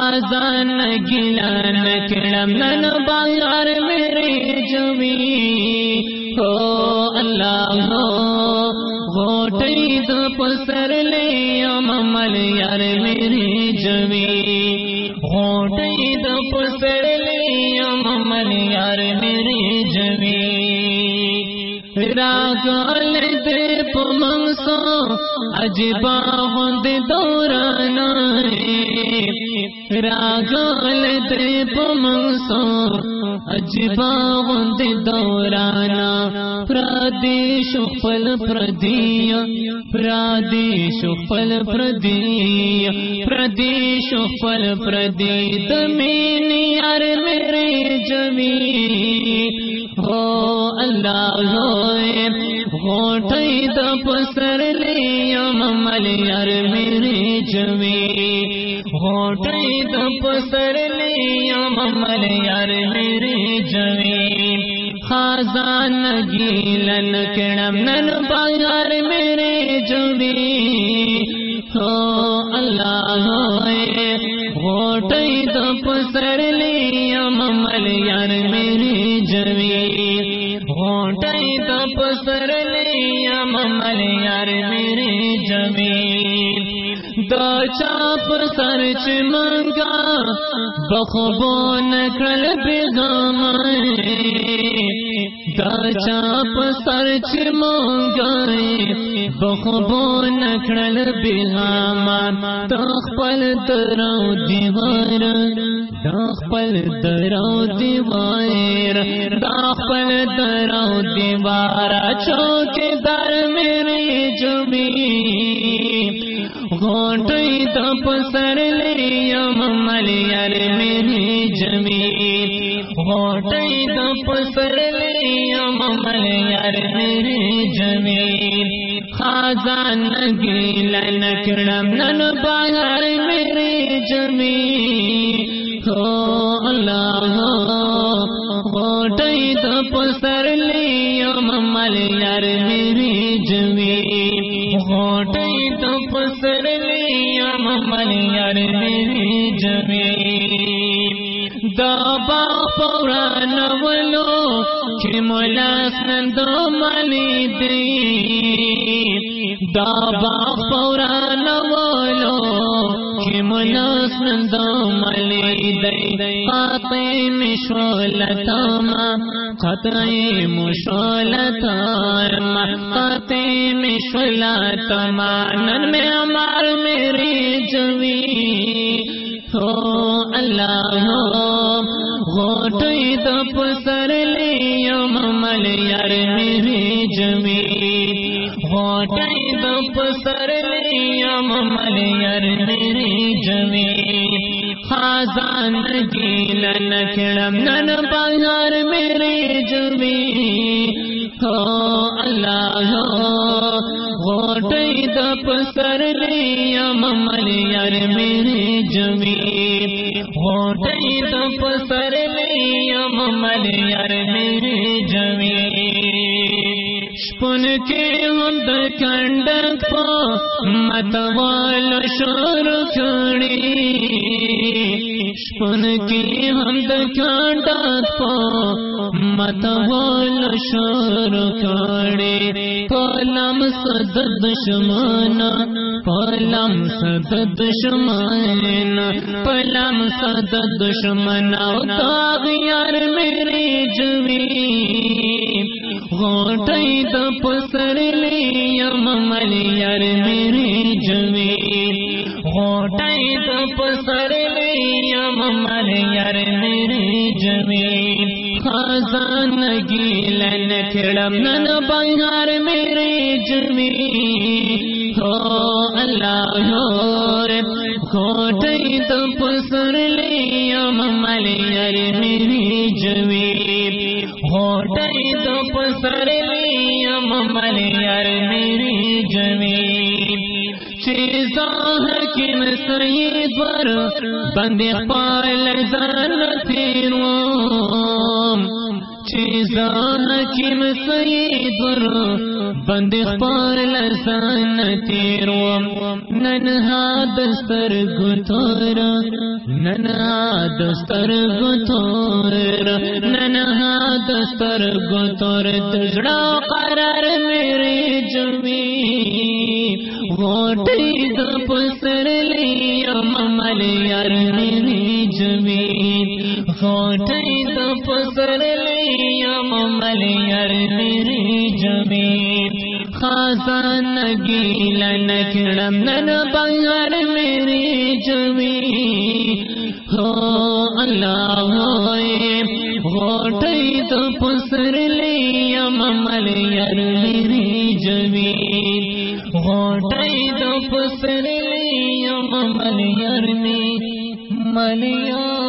خازان گلا نکڑم نن باہر میرے جمی ہو اللہ، ہو۔ گوٹی دو پسر لے ممل یار میری جمی گوٹی دو پسر لے ممل یار میری جمی راگال دے پمنسو اجبا ہند دورانا راگال دے پمنسو اجبا ہند دورانا پردیش پل پردی پردیش پل پردی پردیش پل پردی۔ دمین یار میرے جمی ہو اللہ ہوئے ہوٹائی دپ سر لیا ممل یار میرے جمی ہوٹائی دپ سر لیا ممل یار میرے جمی خازان گیلن کڑم نن باہر میرے جمی ہو اللہ ہوئے ہوٹائی دپ سر لیا ممل یار میرے لیا ممل یار میں دا چاپ سر چمنگا بخبو نکل بیغام دا چاپ سر چمنگا بخبو نکل بیغام تخپل درو دیوار دخپل درو دیوار۔ دخپل درو دیوار چوک در میرے جمی گھونٹی دپ سر لیم ملیال یار میری جمی گھونٹی دپ سر لیم ممل یار میری جمی خازان گیل کڑم نن باہر میری جمی ہو گھونٹی دپ سر لیا ممل یار میری ولو کہ ملاس نندو ملی دی دابا پوران ولو کہ ملاس نندو ملی دی قاطع مشولتاما قطع مشولتاما قاطع مشولتاما نن میں امار میری جوی۔ ہو اللہ ہو۔ گوٹی دپ سر لیا ممل یار میری جمی گوٹی دپ سر لیا ممل یار میری جمی خازان گیلن کڑم نن باہر میری جمی ہو اللہ ہو گوٹی دپ سر لیا ممل یار میری جمی ہوٹئی دپ سر لیا یار میری جمی پن کے ہند کنڈ پو متوال شور کھڑی شپن کی ہند کنڈ پو متوال شور کھڑی پلم سد دشمن پلم سد دشمن پلم سد دشمن داغ یار میری جمی گوٹئی دپ سر لیا ممل یار میری جمی گوٹئی دپ سر ممل یار میری جمی خازان گیلن کھڑم، نن بہار میری جمی ہو اللہ ہو رے گوٹئی دپ سر یار میری جمی گوٹئی دپ سر لیا ممل یار میری جمی چیزاں کن سید پر بند پال زن سید لسان تیرو ننها دستر گتور ننها دستر گتور ننها دستر گتور تجڑا قرار میرے جمی غوٹی دا پسر لیا ممل یار میری جمی غوٹی دا پسر لیا ممل یار میری جمی خاصان نگیل نکڑم نن بنگر میری جمی ہو اللہ ہوئے غوٹی دا پسر لیا ممل یار میری جمی غوٹی دو پسر لیا ملیار میں ملیار